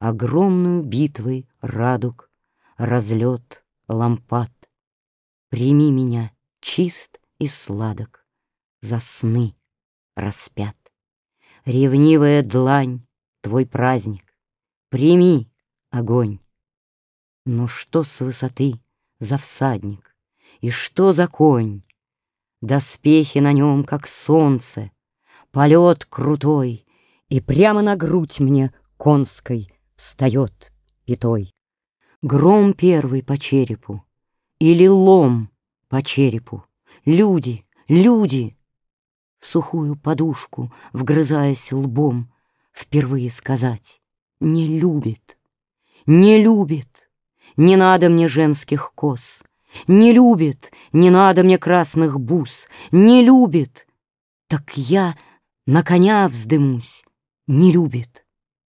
Огромную битвой радуг, разлет лампад. Прими меня чист и сладок, за сны распят. Ревнивая длань, твой праздник, прими огонь. Но что с высоты за всадник, и что за конь? Доспехи на нем, как солнце, полет крутой, И прямо на грудь мне конской встает пятой. Гром первый по черепу или лом по черепу. Люди, люди! В сухую подушку, вгрызаясь лбом, Впервые сказать «не любит, не любит». Не надо мне женских кос, не любит, не надо мне красных бус, не любит. Так я на коня вздымусь, не любит.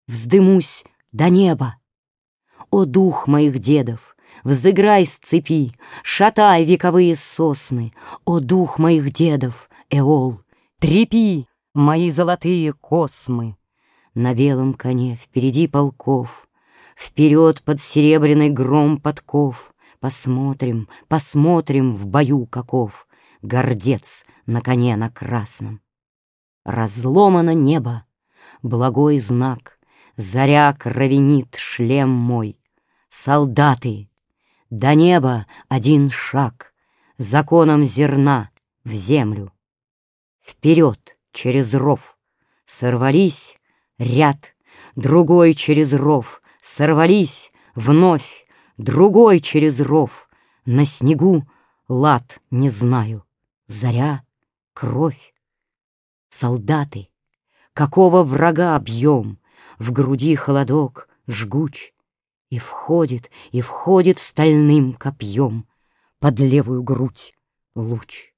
Вздымусь до неба. О, дух моих дедов, взыграй с цепи, Шатай вековые сосны. О, дух моих дедов, Эол, трепи Мои золотые космы. На белом коне впереди полков, Вперед под серебряный гром подков. Посмотрим, посмотрим в бою каков Гордец на коне на красном. Разломано небо, благой знак, Заря кровенит шлем мой. Солдаты, до неба один шаг, Законом зерна в землю. Вперед через ров сорвались ряд, Другой через ров сорвались вновь, Другой через ров, на снегу лад не знаю, Заря, кровь. Солдаты, какого врага объем, в груди холодок жгуч, И входит, и входит стальным копьем Под левую грудь луч.